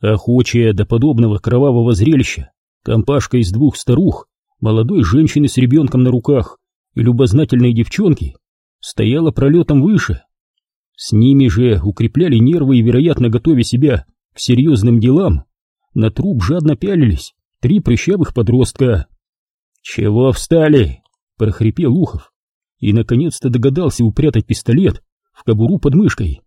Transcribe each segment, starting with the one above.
Охочая до подобного кровавого зрелища, компашка из двух старух, молодой женщины с ребенком на руках и любознательной девчонки стояла пролетом выше. С ними же укрепляли нервы и, вероятно, готовя себя к серьезным делам, на труп жадно пялились три прыщавых подростка. «Чего встали?» — прохрипел Ухов и, наконец-то, догадался упрятать пистолет в кобуру под мышкой.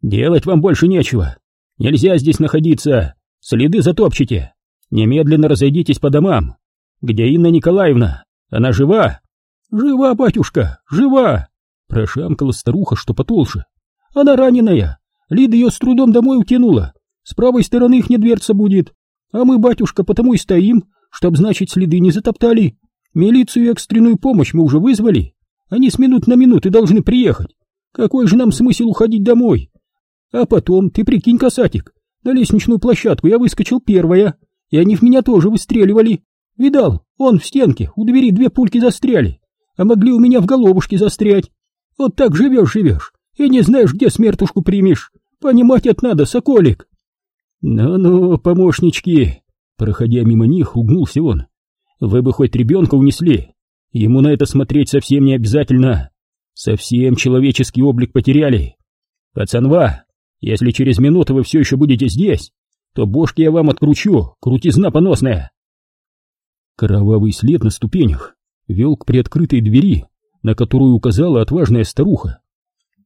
«Делать вам больше нечего. Нельзя здесь находиться. Следы затопчите. Немедленно разойдитесь по домам. Где Инна Николаевна? Она жива?» «Жива, батюшка, жива!» Прошамкала старуха, что потолще. «Она раненая. Лида ее с трудом домой утянула. С правой стороны их не дверца будет. А мы, батюшка, потому и стоим, чтоб, значит, следы не затоптали. Милицию и экстренную помощь мы уже вызвали. Они с минут на минуты должны приехать. Какой же нам смысл уходить домой? А потом, ты прикинь, касатик, на лестничную площадку я выскочил первая, и они в меня тоже выстреливали. Видал, он в стенке, у двери две пульки застряли, а могли у меня в головушке застрять. Вот так живешь-живешь, и не знаешь, где смертушку примешь. Понимать это надо, соколик. «Ну-ну, помощнички!» Проходя мимо них, ругнулся он. «Вы бы хоть ребенка унесли. Ему на это смотреть совсем не обязательно. Совсем человеческий облик потеряли. Пацанва, если через минуту вы все еще будете здесь, то бошки я вам откручу, крутизна поносная!» Кровавый след на ступенях вел к приоткрытой двери, на которую указала отважная старуха.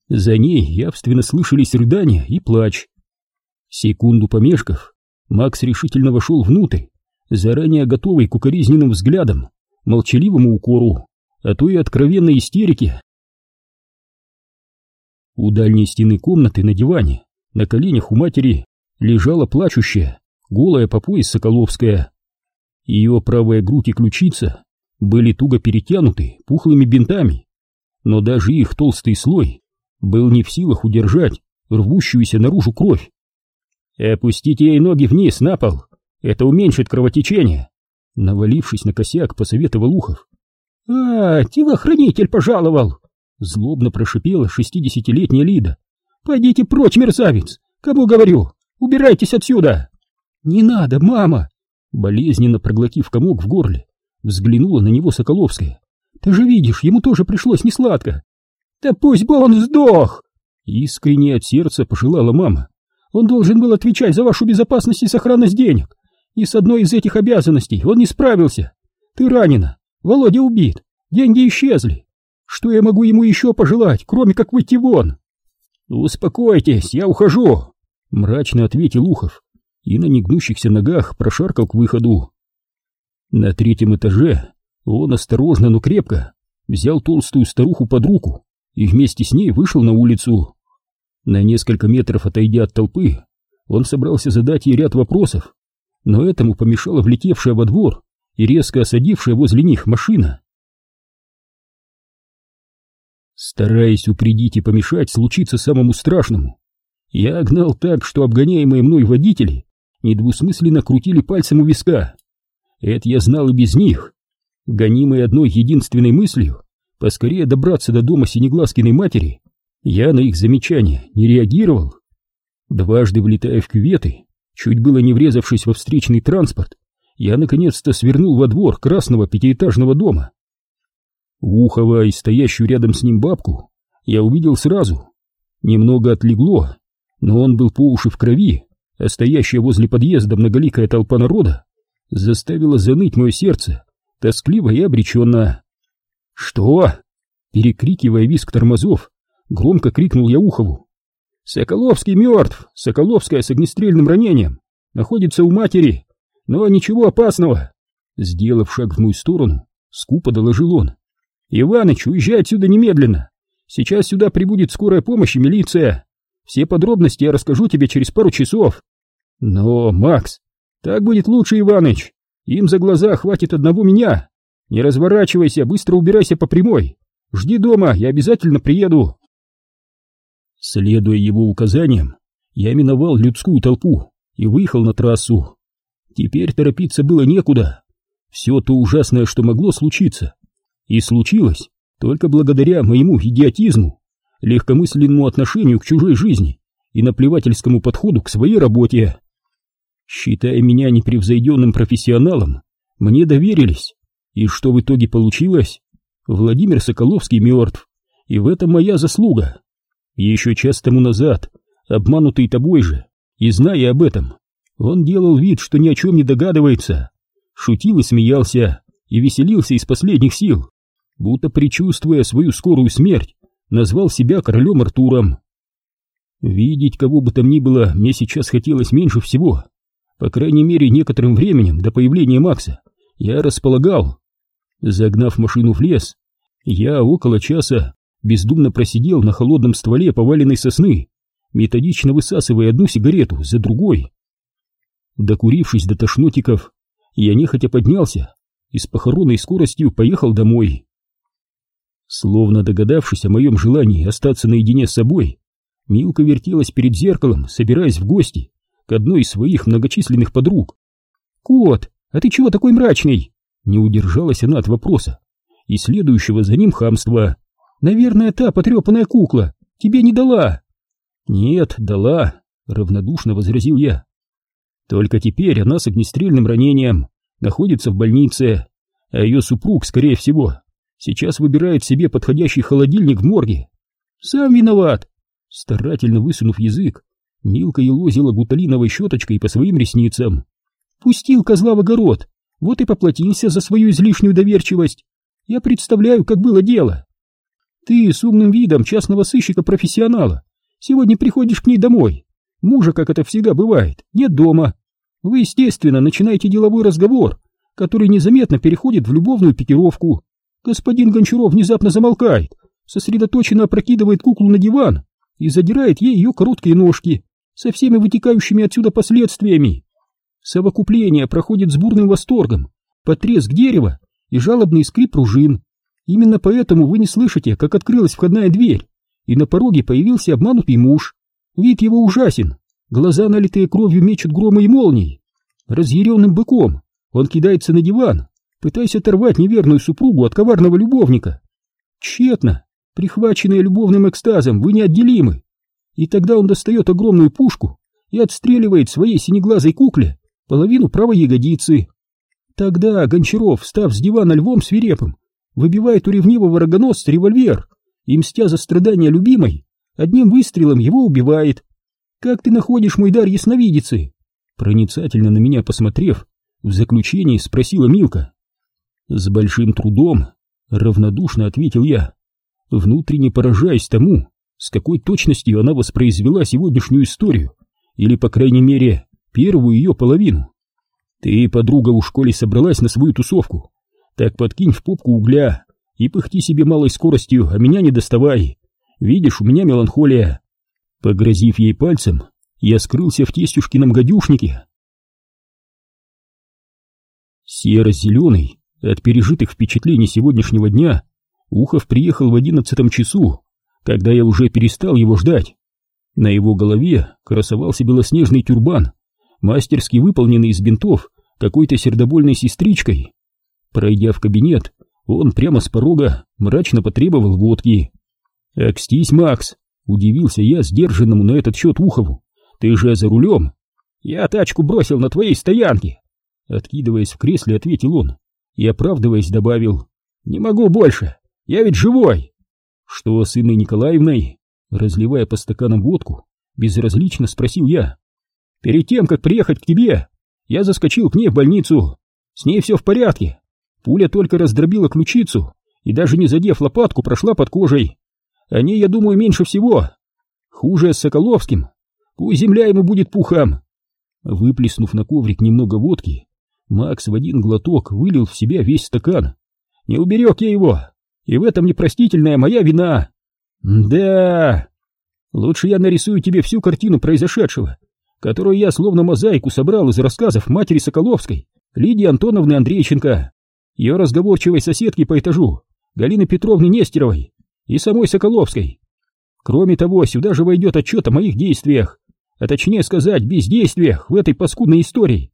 За ней явственно слышались рыдания и плач. Секунду помешков, Макс решительно вошел внутрь, заранее готовый к укоризненным взглядам, молчаливому укору, а то и откровенной истерике. У дальней стены комнаты на диване, на коленях у матери, лежала плачущая, голая по пояс Соколовская. Ее правая грудь и ключица были туго перетянуты пухлыми бинтами, но даже их толстый слой был не в силах удержать рвущуюся наружу кровь. «Опустите ей ноги вниз, на пол! Это уменьшит кровотечение!» Навалившись на косяк, посоветовал Ухов. «А, телохранитель пожаловал!» Злобно прошипела шестидесятилетняя Лида. «Пойдите прочь, мерзавец! Кому говорю? Убирайтесь отсюда!» «Не надо, мама!» Болезненно проглотив комок в горле, взглянула на него Соколовская. «Ты же видишь, ему тоже пришлось несладко!» «Да пусть бы он сдох!» Искренне от сердца пожелала мама. Он должен был отвечать за вашу безопасность и сохранность денег. И с одной из этих обязанностей он не справился. Ты ранена, Володя убит, деньги исчезли. Что я могу ему еще пожелать, кроме как выйти вон? Успокойтесь, я ухожу, мрачно ответил Ухов и на негнущихся ногах прошаркал к выходу. На третьем этаже он осторожно, но крепко взял толстую старуху под руку и вместе с ней вышел на улицу. На несколько метров отойдя от толпы, он собрался задать ей ряд вопросов, но этому помешала влетевшая во двор и резко осадившая возле них машина. Стараясь упредить и помешать случиться самому страшному, я гнал так, что обгоняемые мной водители недвусмысленно крутили пальцем у виска. Это я знал и без них. Гонимый одной единственной мыслью — поскорее добраться до дома Синеглазкиной матери я на их замечания не реагировал. Дважды влетая в кюветы, чуть было не врезавшись во встречный транспорт, я наконец-то свернул во двор красного пятиэтажного дома. Ухова и стоящую рядом с ним бабку я увидел сразу. Немного отлегло, но он был по уши в крови, а стоящая возле подъезда многоликая толпа народа заставила заныть мое сердце, тоскливо и обреченно. «Что?» Перекрикивая виск тормозов, Громко крикнул я Ухову. «Соколовский мертв! Соколовская с огнестрельным ранением! Находится у матери! Но ничего опасного!» Сделав шаг в мою сторону, скупо доложил он. «Иваныч, уезжай отсюда немедленно! Сейчас сюда прибудет скорая помощь и милиция! Все подробности я расскажу тебе через пару часов!» «Но, Макс, так будет лучше, Иваныч! Им за глаза хватит одного меня! Не разворачивайся, быстро убирайся по прямой! Жди дома, я обязательно приеду!» Следуя его указаниям, я миновал людскую толпу и выехал на трассу. Теперь торопиться было некуда. Все то ужасное, что могло случиться, и случилось только благодаря моему идиотизму, легкомысленному отношению к чужой жизни и наплевательскому подходу к своей работе. Считая меня непревзойденным профессионалом, мне доверились. И что в итоге получилось? Владимир Соколовский мертв, и в этом моя заслуга. Еще час тому назад, обманутый тобой же, и зная об этом, он делал вид, что ни о чем не догадывается, шутил и смеялся, и веселился из последних сил, будто предчувствуя свою скорую смерть, назвал себя королем Артуром. Видеть кого бы там ни было мне сейчас хотелось меньше всего. По крайней мере, некоторым временем до появления Макса я располагал. Загнав машину в лес, я около часа бездумно просидел на холодном стволе поваленной сосны, методично высасывая одну сигарету за другой. Докурившись до тошнотиков, я нехотя поднялся и с похоронной скоростью поехал домой. Словно догадавшись о моем желании остаться наедине с собой, Милка вертелась перед зеркалом, собираясь в гости к одной из своих многочисленных подруг. «Кот, а ты чего такой мрачный?» Не удержалась она от вопроса и следующего за ним хамства. «Наверное, та потрепанная кукла тебе не дала». «Нет, дала», — равнодушно возразил я. «Только теперь она с огнестрельным ранением находится в больнице, а ее супруг, скорее всего, сейчас выбирает себе подходящий холодильник в морге. Сам виноват!» Старательно высунув язык, Милка елозила гуталиновой щеточкой по своим ресницам. «Пустил козла в огород, вот и поплатился за свою излишнюю доверчивость. Я представляю, как было дело. Ты с умным видом частного сыщика-профессионала сегодня приходишь к ней домой. Мужа, как это всегда бывает, нет дома. Вы, естественно, начинаете деловой разговор, который незаметно переходит в любовную пикировку. Господин Гончаров внезапно замолкает, сосредоточенно опрокидывает куклу на диван и задирает ей ее короткие ножки со всеми вытекающими отсюда последствиями. Совокупление проходит с бурным восторгом, потреск дерева и жалобный скрип пружин. Именно поэтому вы не слышите, как открылась входная дверь, и на пороге появился обманутый муж. Вид его ужасен, глаза, налитые кровью, мечут громы и молнии. Разъяренным быком он кидается на диван, пытаясь оторвать неверную супругу от коварного любовника. Тщетно, прихваченные любовным экстазом, вы неотделимы. И тогда он достает огромную пушку и отстреливает своей синеглазой кукле половину правой ягодицы. Тогда Гончаров, став с дивана львом свирепым, выбивает у ревнивого рогоносца револьвер и, мстя за страдания любимой, одним выстрелом его убивает. Как ты находишь мой дар ясновидицы? Проницательно на меня посмотрев, в заключении спросила Милка. С большим трудом, равнодушно ответил я, внутренне поражаясь тому, с какой точностью она воспроизвела сегодняшнюю историю, или, по крайней мере, первую ее половину. Ты, подруга, у школе собралась на свою тусовку, так подкинь в попку угля и пыхти себе малой скоростью, а меня не доставай. Видишь, у меня меланхолия. Погрозив ей пальцем, я скрылся в тестюшкином гадюшнике. Серо-зеленый, от пережитых впечатлений сегодняшнего дня, Ухов приехал в одиннадцатом часу, когда я уже перестал его ждать. На его голове красовался белоснежный тюрбан, мастерски выполненный из бинтов какой-то сердобольной сестричкой. Пройдя в кабинет, он прямо с порога мрачно потребовал водки. «Акстись, Макс!» — удивился я сдержанному на этот счет Ухову. «Ты же за рулем!» «Я тачку бросил на твоей стоянке!» Откидываясь в кресле, ответил он и, оправдываясь, добавил. «Не могу больше! Я ведь живой!» «Что с Инной Николаевной?» Разливая по стаканам водку, безразлично спросил я. «Перед тем, как приехать к тебе, я заскочил к ней в больницу. С ней все в порядке. Пуля только раздробила ключицу и даже не задев лопатку, прошла под кожей. О ней, я думаю, меньше всего. Хуже с Соколовским. Пусть земля ему будет пухом». Выплеснув на коврик немного водки, Макс в один глоток вылил в себя весь стакан. «Не уберег я его, и в этом непростительная моя вина. Да, лучше я нарисую тебе всю картину произошедшего, которую я словно мозаику собрал из рассказов матери Соколовской, Лидии Антоновны Андрейченко, ее разговорчивой соседки по этажу, Галины Петровны Нестеровой и самой Соколовской. Кроме того, сюда же войдет отчет о моих действиях, а точнее сказать, бездействиях в этой паскудной истории.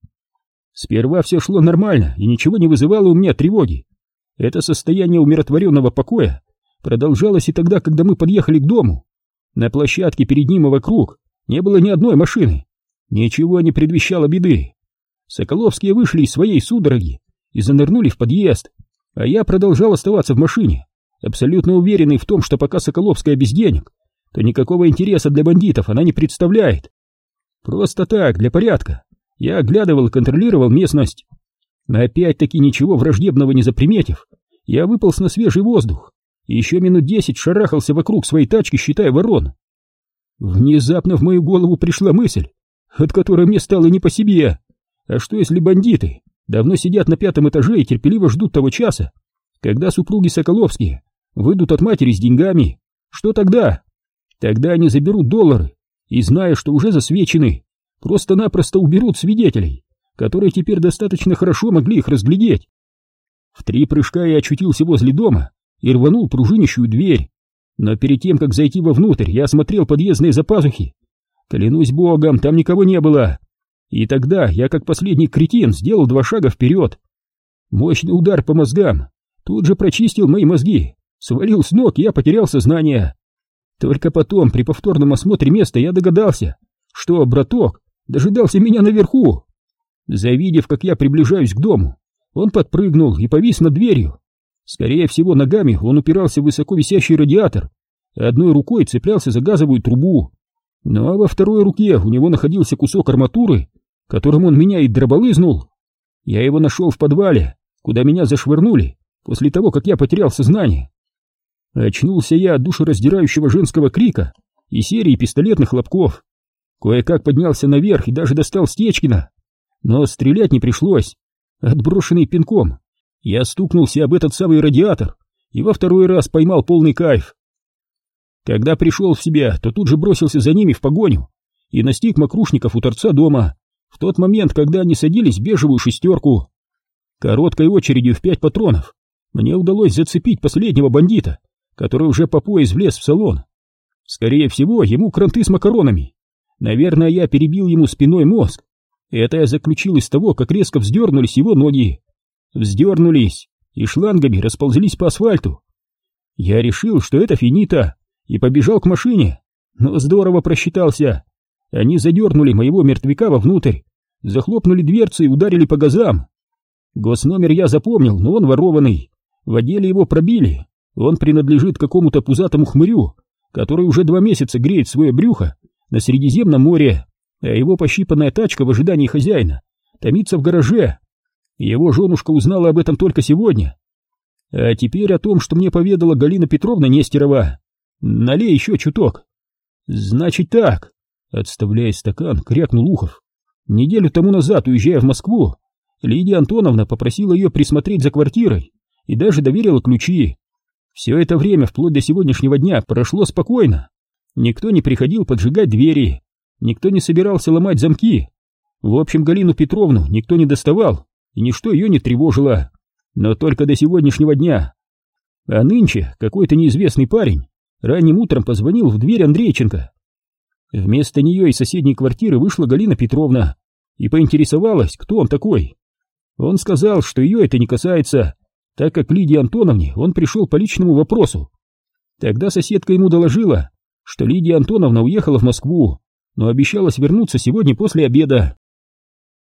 Сперва все шло нормально и ничего не вызывало у меня тревоги. Это состояние умиротворенного покоя продолжалось и тогда, когда мы подъехали к дому. На площадке перед ним и вокруг не было ни одной машины. Ничего не предвещало беды. Соколовские вышли из своей судороги и занырнули в подъезд, а я продолжал оставаться в машине, абсолютно уверенный в том, что пока Соколовская без денег, то никакого интереса для бандитов она не представляет. Просто так, для порядка, я оглядывал контролировал местность. Опять-таки ничего враждебного не заприметив, я выполз на свежий воздух и еще минут десять шарахался вокруг своей тачки, считая ворон. Внезапно в мою голову пришла мысль, от которой мне стало не по себе. А что если бандиты давно сидят на пятом этаже и терпеливо ждут того часа, когда супруги Соколовские выйдут от матери с деньгами? Что тогда? Тогда они заберут доллары и, зная, что уже засвечены, просто-напросто уберут свидетелей, которые теперь достаточно хорошо могли их разглядеть. В три прыжка я очутился возле дома и рванул пружинищую дверь. Но перед тем, как зайти вовнутрь, я осмотрел подъездные запазухи. Клянусь богом, там никого не было. И тогда я, как последний кретин, сделал два шага вперед. Мощный удар по мозгам тут же прочистил мои мозги, свалил с ног, я потерял сознание. Только потом, при повторном осмотре места, я догадался, что браток дожидался меня наверху. Завидев, как я приближаюсь к дому, он подпрыгнул и повис над дверью. Скорее всего, ногами он упирался в высоко висящий радиатор, одной рукой цеплялся за газовую трубу. Ну а во второй руке у него находился кусок арматуры, которым он меня и дроболызнул. Я его нашел в подвале, куда меня зашвырнули после того, как я потерял сознание. Очнулся я от душераздирающего женского крика и серии пистолетных хлопков. Кое-как поднялся наверх и даже достал Стечкина. Но стрелять не пришлось. Отброшенный пинком, я стукнулся об этот самый радиатор и во второй раз поймал полный кайф. Когда пришел в себя, то тут же бросился за ними в погоню и настиг мокрушников у торца дома в тот момент, когда они садились в бежевую шестерку. Короткой очередью в пять патронов мне удалось зацепить последнего бандита, который уже по пояс влез в салон. Скорее всего, ему кранты с макаронами. Наверное, я перебил ему спиной мозг, это я заключил из того, как резко вздернулись его ноги. Вздернулись и шлангами расползлись по асфальту. Я решил, что это финита, и побежал к машине, но здорово просчитался. Они задернули моего мертвяка вовнутрь, захлопнули дверцы и ударили по газам. Госномер я запомнил, но он ворованный. В отделе его пробили. Он принадлежит какому-то пузатому хмырю, который уже два месяца греет свое брюхо на Средиземном море а его пощипанная тачка в ожидании хозяина томится в гараже. Его женушка узнала об этом только сегодня. А теперь о том, что мне поведала Галина Петровна Нестерова. Налей еще чуток. Значит так, отставляя стакан, крякнул Ухов. Неделю тому назад, уезжая в Москву, Лидия Антоновна попросила ее присмотреть за квартирой и даже доверила ключи. Все это время, вплоть до сегодняшнего дня, прошло спокойно. Никто не приходил поджигать двери, Никто не собирался ломать замки. В общем, Галину Петровну никто не доставал, и ничто ее не тревожило. Но только до сегодняшнего дня. А нынче какой-то неизвестный парень ранним утром позвонил в дверь Андрейченко. Вместо нее из соседней квартиры вышла Галина Петровна и поинтересовалась, кто он такой. Он сказал, что ее это не касается, так как Лидии Антоновне он пришел по личному вопросу. Тогда соседка ему доложила, что Лидия Антоновна уехала в Москву, но обещалась вернуться сегодня после обеда.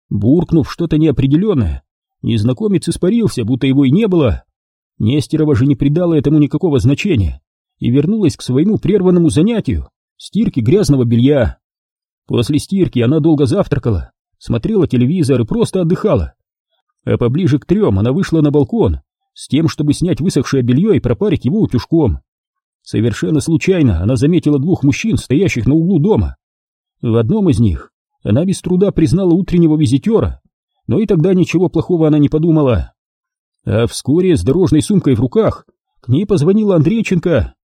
Буркнув что-то неопределенное, незнакомец испарился, будто его и не было. Нестерова же не придала этому никакого значения и вернулась к своему прерванному занятию — стирке грязного белья. После стирки она долго завтракала, смотрела телевизор и просто отдыхала. А поближе к трем она вышла на балкон с тем, чтобы снять высохшее белье и пропарить его утюжком. Совершенно случайно она заметила двух мужчин, стоящих на углу дома. В одном из них она без труда признала утреннего визитера, но и тогда ничего плохого она не подумала. А вскоре с дорожной сумкой в руках к ней позвонила Андрейченко.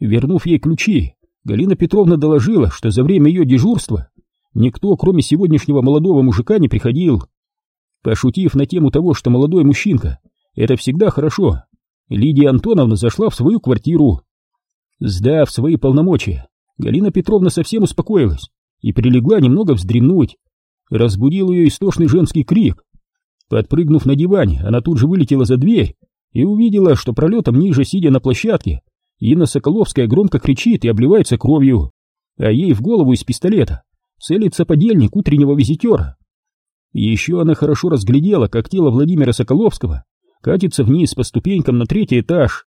Вернув ей ключи, Галина Петровна доложила, что за время ее дежурства никто, кроме сегодняшнего молодого мужика, не приходил. Пошутив на тему того, что молодой мужчинка — это всегда хорошо, Лидия Антоновна зашла в свою квартиру. Сдав свои полномочия, Галина Петровна совсем успокоилась и прилегла немного вздремнуть. Разбудил ее истошный женский крик. Подпрыгнув на диване, она тут же вылетела за дверь и увидела, что пролетом ниже, сидя на площадке, Инна Соколовская громко кричит и обливается кровью, а ей в голову из пистолета целится подельник утреннего визитера. Еще она хорошо разглядела, как тело Владимира Соколовского катится вниз по ступенькам на третий этаж.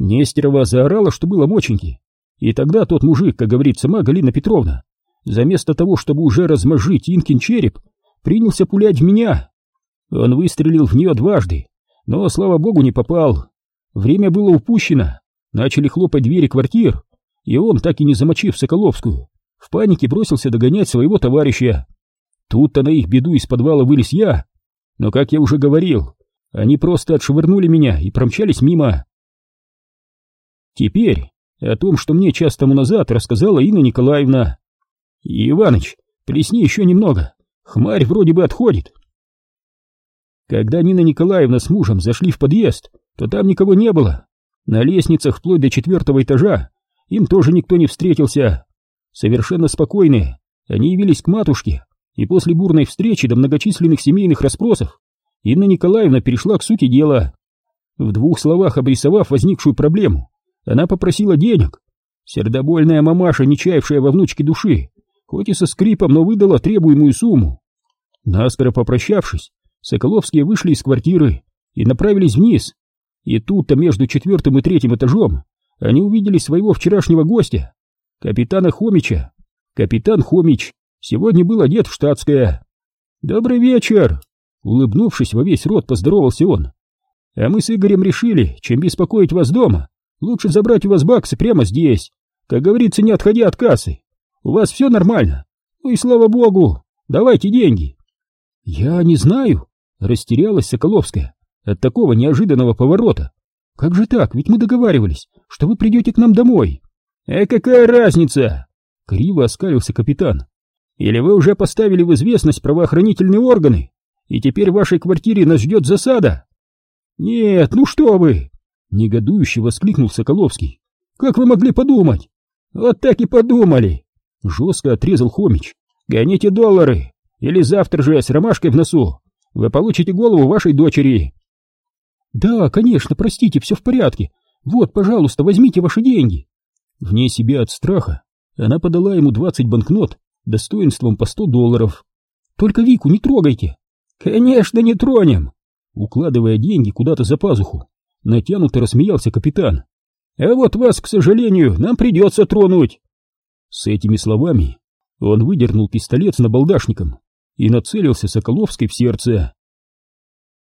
Нестерова заорала, что было моченьки. И тогда тот мужик, как говорит сама Галина Петровна, заместо того, чтобы уже размозжить Инкин череп, принялся пулять в меня. Он выстрелил в нее дважды, но, слава богу, не попал. Время было упущено, начали хлопать двери квартир, и он, так и не замочив Соколовскую, в панике бросился догонять своего товарища. Тут-то на их беду из подвала вылез я, но, как я уже говорил, они просто отшвырнули меня и промчались мимо. Теперь о том, что мне час тому назад рассказала Инна Николаевна. Иваныч, плесни еще немного, хмарь вроде бы отходит. Когда Нина Николаевна с мужем зашли в подъезд, то там никого не было. На лестницах вплоть до четвертого этажа им тоже никто не встретился. Совершенно спокойные, они явились к матушке, и после бурной встречи до многочисленных семейных расспросов Инна Николаевна перешла к сути дела. В двух словах обрисовав возникшую проблему, она попросила денег. Сердобольная мамаша, не чаявшая во внучке души, хоть и со скрипом, но выдала требуемую сумму. Наскоро попрощавшись, Соколовские вышли из квартиры и направились вниз. И тут-то между четвертым и третьим этажом они увидели своего вчерашнего гостя, капитана Хомича. Капитан Хомич сегодня был одет в штатское. «Добрый вечер!» Улыбнувшись во весь рот, поздоровался он. «А мы с Игорем решили, чем беспокоить вас дома, Лучше забрать у вас баксы прямо здесь. Как говорится, не отходя от кассы. У вас все нормально. Ну и слава богу. Давайте деньги. Я не знаю. Растерялась Соколовская от такого неожиданного поворота. Как же так? Ведь мы договаривались, что вы придете к нам домой. Э, какая разница? Криво оскалился капитан. Или вы уже поставили в известность правоохранительные органы, и теперь в вашей квартире нас ждет засада? Нет, ну что вы! Негодующе воскликнул Соколовский. «Как вы могли подумать?» «Вот так и подумали!» Жестко отрезал Хомич. «Гоните доллары, или завтра же с ромашкой в носу вы получите голову вашей дочери!» «Да, конечно, простите, все в порядке. Вот, пожалуйста, возьмите ваши деньги!» Вне себя от страха она подала ему двадцать банкнот достоинством по сто долларов. «Только Вику не трогайте!» «Конечно, не тронем!» Укладывая деньги куда-то за пазуху, Натянуто рассмеялся капитан. «А вот вас, к сожалению, нам придется тронуть!» С этими словами он выдернул пистолет с набалдашником и нацелился Соколовской в сердце.